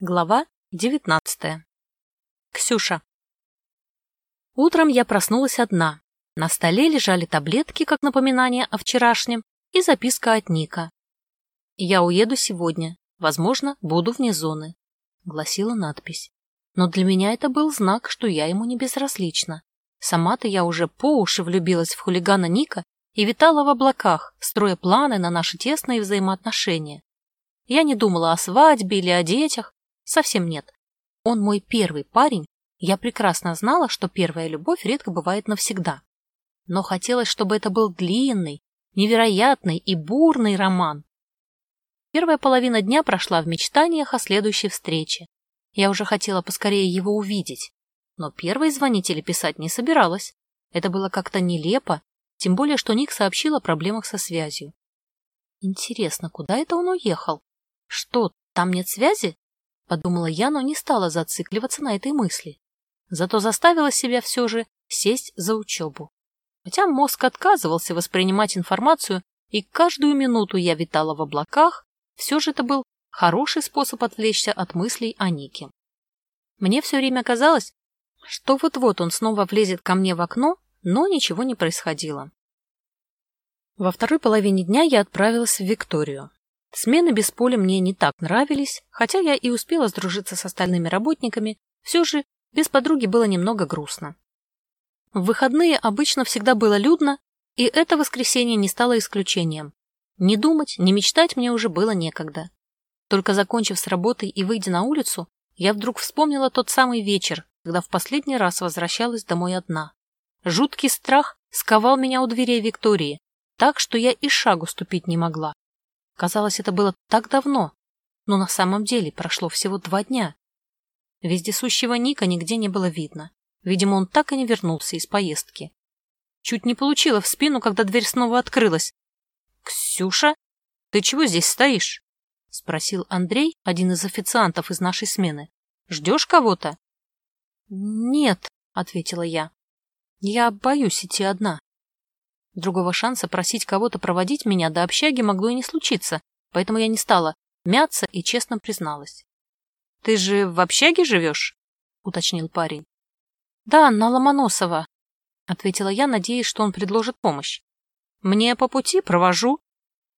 Глава 19. Ксюша. Утром я проснулась одна. На столе лежали таблетки, как напоминание о вчерашнем, и записка от Ника. «Я уеду сегодня. Возможно, буду вне зоны», — гласила надпись. Но для меня это был знак, что я ему не безразлична. Сама-то я уже по уши влюбилась в хулигана Ника и витала в облаках, строя планы на наши тесные взаимоотношения. Я не думала о свадьбе или о детях, Совсем нет. Он мой первый парень, я прекрасно знала, что первая любовь редко бывает навсегда. Но хотелось, чтобы это был длинный, невероятный и бурный роман. Первая половина дня прошла в мечтаниях о следующей встрече. Я уже хотела поскорее его увидеть. Но первой звонить или писать не собиралась. Это было как-то нелепо, тем более, что Ник сообщил о проблемах со связью. Интересно, куда это он уехал? Что, там нет связи? Подумала я, но не стала зацикливаться на этой мысли. Зато заставила себя все же сесть за учебу. Хотя мозг отказывался воспринимать информацию, и каждую минуту я витала в облаках, все же это был хороший способ отвлечься от мыслей о Нике. Мне все время казалось, что вот-вот он снова влезет ко мне в окно, но ничего не происходило. Во второй половине дня я отправилась в Викторию. Смены без поля мне не так нравились, хотя я и успела сдружиться с остальными работниками, все же без подруги было немного грустно. В выходные обычно всегда было людно, и это воскресенье не стало исключением. Не думать, не мечтать мне уже было некогда. Только закончив с работой и выйдя на улицу, я вдруг вспомнила тот самый вечер, когда в последний раз возвращалась домой одна. Жуткий страх сковал меня у дверей Виктории, так что я и шагу ступить не могла. Казалось, это было так давно, но на самом деле прошло всего два дня. Вездесущего Ника нигде не было видно. Видимо, он так и не вернулся из поездки. Чуть не получила в спину, когда дверь снова открылась. «Ксюша, ты чего здесь стоишь?» — спросил Андрей, один из официантов из нашей смены. «Ждешь кого-то?» «Нет», — ответила я. «Я боюсь идти одна». Другого шанса просить кого-то проводить меня до общаги могло и не случиться, поэтому я не стала мяться и честно призналась. — Ты же в общаге живешь? — уточнил парень. — Да, на Ломоносова, — ответила я, надеясь, что он предложит помощь. — Мне по пути провожу.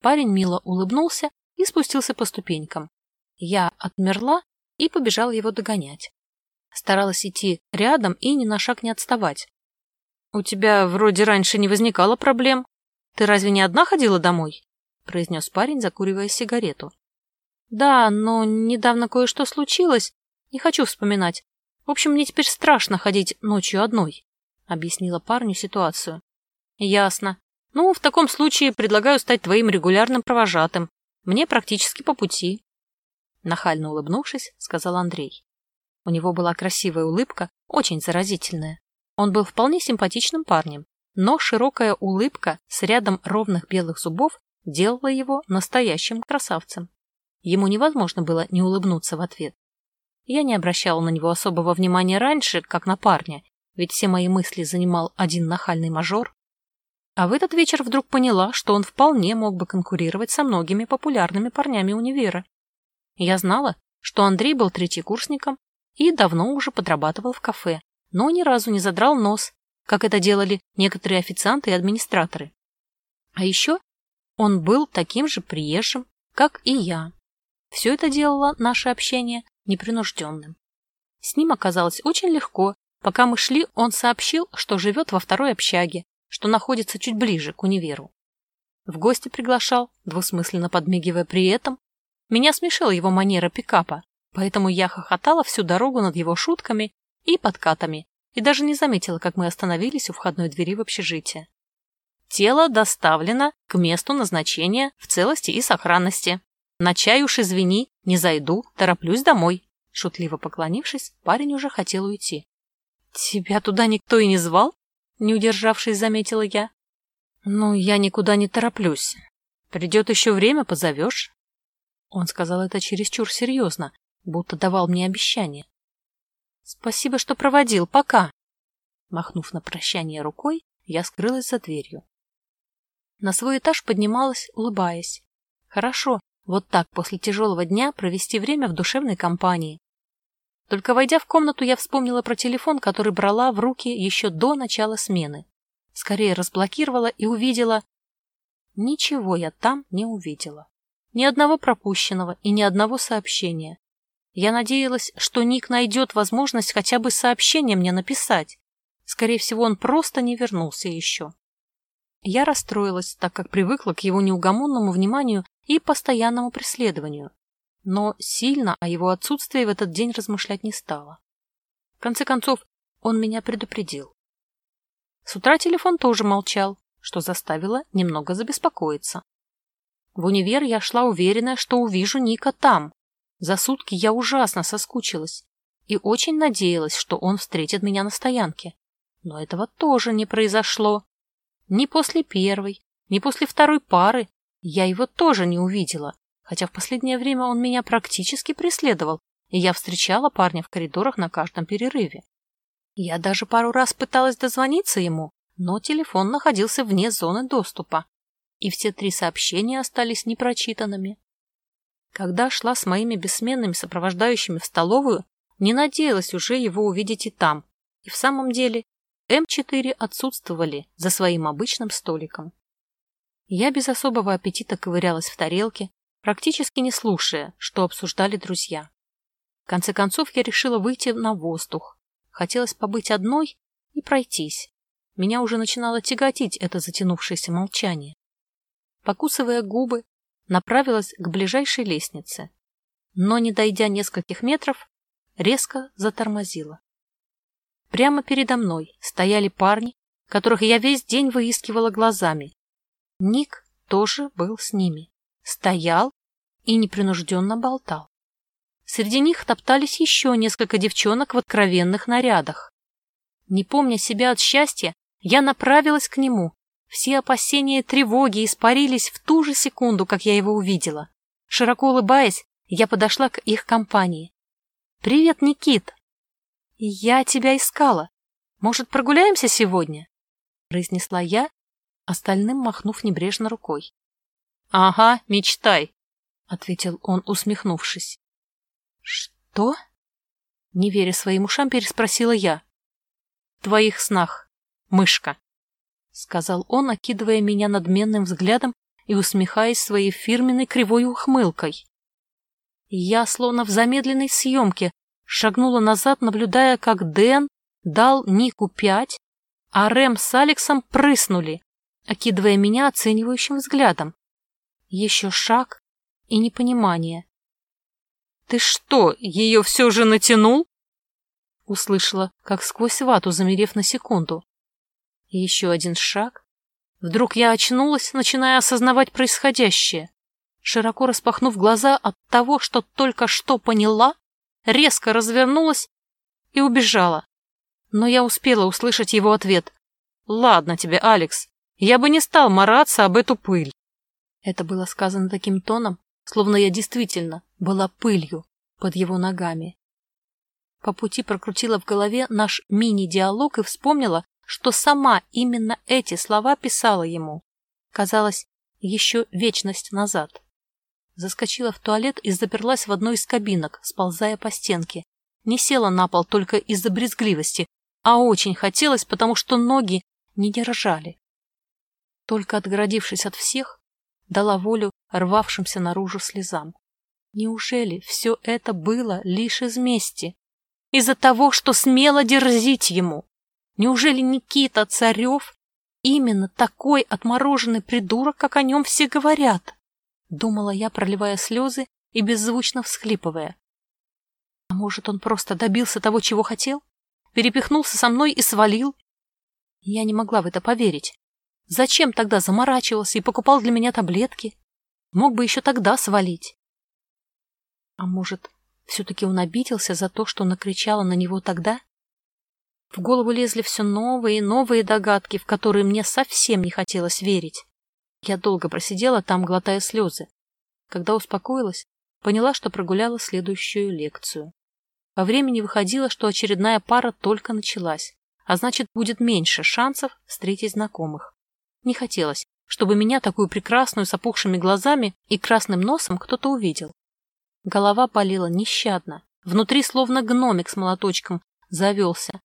Парень мило улыбнулся и спустился по ступенькам. Я отмерла и побежала его догонять. Старалась идти рядом и ни на шаг не отставать. «У тебя вроде раньше не возникало проблем. Ты разве не одна ходила домой?» — произнес парень, закуривая сигарету. «Да, но недавно кое-что случилось. Не хочу вспоминать. В общем, мне теперь страшно ходить ночью одной», — объяснила парню ситуацию. «Ясно. Ну, в таком случае предлагаю стать твоим регулярным провожатым. Мне практически по пути». Нахально улыбнувшись, сказал Андрей. У него была красивая улыбка, очень заразительная. Он был вполне симпатичным парнем, но широкая улыбка с рядом ровных белых зубов делала его настоящим красавцем. Ему невозможно было не улыбнуться в ответ. Я не обращала на него особого внимания раньше, как на парня, ведь все мои мысли занимал один нахальный мажор. А в этот вечер вдруг поняла, что он вполне мог бы конкурировать со многими популярными парнями универа. Я знала, что Андрей был третьекурсником и давно уже подрабатывал в кафе, но ни разу не задрал нос, как это делали некоторые официанты и администраторы. А еще он был таким же приезжим, как и я. Все это делало наше общение непринужденным. С ним оказалось очень легко. Пока мы шли, он сообщил, что живет во второй общаге, что находится чуть ближе к универу. В гости приглашал, двусмысленно подмигивая при этом. Меня смешила его манера пикапа, поэтому я хохотала всю дорогу над его шутками и подкатами, и даже не заметила, как мы остановились у входной двери в общежитие. Тело доставлено к месту назначения в целости и сохранности. На чай уж извини, не зайду, тороплюсь домой. Шутливо поклонившись, парень уже хотел уйти. «Тебя туда никто и не звал?» Не удержавшись, заметила я. «Ну, я никуда не тороплюсь. Придет еще время, позовешь». Он сказал это чересчур серьезно, будто давал мне обещание. Спасибо, что проводил. Пока. Махнув на прощание рукой, я скрылась за дверью. На свой этаж поднималась, улыбаясь. Хорошо, Вот так после тяжелого дня провести время в душевной компании. Только войдя в комнату, я вспомнила про телефон, который брала в руки еще до начала смены. Скорее разблокировала и увидела... Ничего я там не увидела. Ни одного пропущенного и ни одного сообщения. Я надеялась, что Ник найдет возможность хотя бы сообщение мне написать. Скорее всего, он просто не вернулся еще. Я расстроилась, так как привыкла к его неугомонному вниманию и постоянному преследованию, но сильно о его отсутствии в этот день размышлять не стала. В конце концов, он меня предупредил. С утра телефон тоже молчал, что заставило немного забеспокоиться. В универ я шла уверенная, что увижу Ника там. За сутки я ужасно соскучилась и очень надеялась, что он встретит меня на стоянке. Но этого тоже не произошло. Ни после первой, ни после второй пары я его тоже не увидела, хотя в последнее время он меня практически преследовал, и я встречала парня в коридорах на каждом перерыве. Я даже пару раз пыталась дозвониться ему, но телефон находился вне зоны доступа, и все три сообщения остались непрочитанными. Когда шла с моими бессменными сопровождающими в столовую, не надеялась уже его увидеть и там, и в самом деле М4 отсутствовали за своим обычным столиком. Я без особого аппетита ковырялась в тарелке, практически не слушая, что обсуждали друзья. В конце концов я решила выйти на воздух. Хотелось побыть одной и пройтись. Меня уже начинало тяготить это затянувшееся молчание. Покусывая губы, направилась к ближайшей лестнице, но, не дойдя нескольких метров, резко затормозила. Прямо передо мной стояли парни, которых я весь день выискивала глазами. Ник тоже был с ними, стоял и непринужденно болтал. Среди них топтались еще несколько девчонок в откровенных нарядах. Не помня себя от счастья, я направилась к нему. Все опасения и тревоги испарились в ту же секунду, как я его увидела. Широко улыбаясь, я подошла к их компании. «Привет, Никит!» «Я тебя искала. Может, прогуляемся сегодня?» произнесла я, остальным махнув небрежно рукой. «Ага, мечтай», — ответил он, усмехнувшись. «Что?» — не веря своим ушам, переспросила я. «В твоих снах, мышка», — сказал он, окидывая меня надменным взглядом и усмехаясь своей фирменной кривой ухмылкой. Я, словно в замедленной съемке, шагнула назад, наблюдая, как Дэн дал Нику пять, а Рэм с Алексом прыснули, окидывая меня оценивающим взглядом. Еще шаг и непонимание. «Ты что, ее все же натянул?» Услышала, как сквозь вату, замерев на секунду. Еще один шаг. Вдруг я очнулась, начиная осознавать происходящее. Широко распахнув глаза от того, что только что поняла, резко развернулась и убежала. Но я успела услышать его ответ. «Ладно тебе, Алекс, я бы не стал мараться об эту пыль». Это было сказано таким тоном, словно я действительно была пылью под его ногами. По пути прокрутила в голове наш мини-диалог и вспомнила, что сама именно эти слова писала ему. Казалось, еще вечность назад. Заскочила в туалет и заперлась в одной из кабинок, сползая по стенке. Не села на пол только из-за брезгливости, а очень хотелось, потому что ноги не держали. Только отгородившись от всех, дала волю рвавшимся наружу слезам. Неужели все это было лишь из мести? Из-за того, что смело дерзить ему? Неужели Никита Царев именно такой отмороженный придурок, как о нем все говорят? Думала я, проливая слезы и беззвучно всхлипывая. А может, он просто добился того, чего хотел? Перепихнулся со мной и свалил? Я не могла в это поверить. Зачем тогда заморачивался и покупал для меня таблетки? Мог бы еще тогда свалить. А может, все-таки он обиделся за то, что накричала на него тогда? В голову лезли все новые и новые догадки, в которые мне совсем не хотелось верить. Я долго просидела там, глотая слезы. Когда успокоилась, поняла, что прогуляла следующую лекцию. По времени выходило, что очередная пара только началась, а значит, будет меньше шансов встретить знакомых. Не хотелось, чтобы меня, такую прекрасную, с опухшими глазами и красным носом, кто-то увидел. Голова болела нещадно, внутри словно гномик с молоточком завелся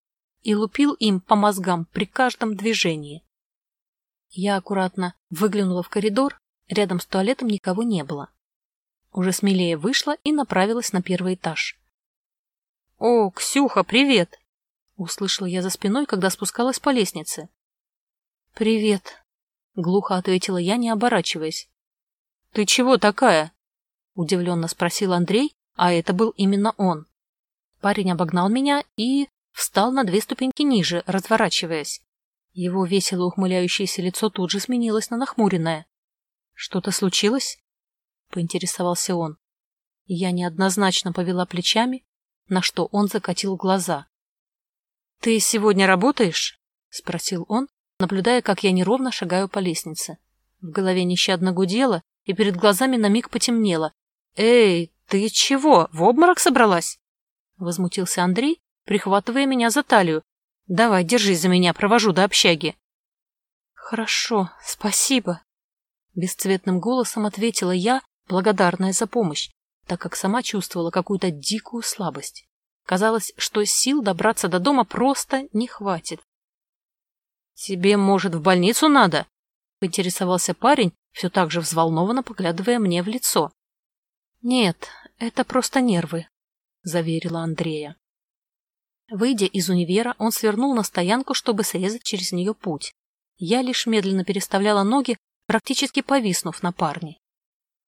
и лупил им по мозгам при каждом движении. Я аккуратно выглянула в коридор, рядом с туалетом никого не было. Уже смелее вышла и направилась на первый этаж. — О, Ксюха, привет! — услышала я за спиной, когда спускалась по лестнице. — Привет, — глухо ответила я, не оборачиваясь. — Ты чего такая? — удивленно спросил Андрей, а это был именно он. Парень обогнал меня и встал на две ступеньки ниже, разворачиваясь. Его весело ухмыляющееся лицо тут же сменилось на нахмуренное. «Что-то случилось?» — поинтересовался он. Я неоднозначно повела плечами, на что он закатил глаза. «Ты сегодня работаешь?» — спросил он, наблюдая, как я неровно шагаю по лестнице. В голове нещадно гудело, и перед глазами на миг потемнело. «Эй, ты чего, в обморок собралась?» — возмутился Андрей, прихватывая меня за талию, Давай, держись за меня, провожу до общаги. Хорошо, спасибо. Бесцветным голосом ответила я, благодарная за помощь, так как сама чувствовала какую-то дикую слабость. Казалось, что сил добраться до дома просто не хватит. «Тебе, может, в больницу надо?» — поинтересовался парень, все так же взволнованно поглядывая мне в лицо. «Нет, это просто нервы», — заверила Андрея. Выйдя из универа, он свернул на стоянку, чтобы срезать через нее путь. Я лишь медленно переставляла ноги, практически повиснув на парне.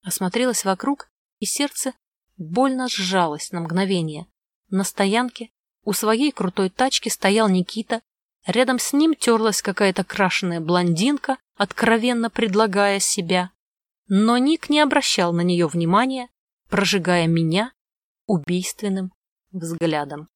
Осмотрелась вокруг, и сердце больно сжалось на мгновение. На стоянке у своей крутой тачки стоял Никита, рядом с ним терлась какая-то крашеная блондинка, откровенно предлагая себя. Но Ник не обращал на нее внимания, прожигая меня убийственным взглядом.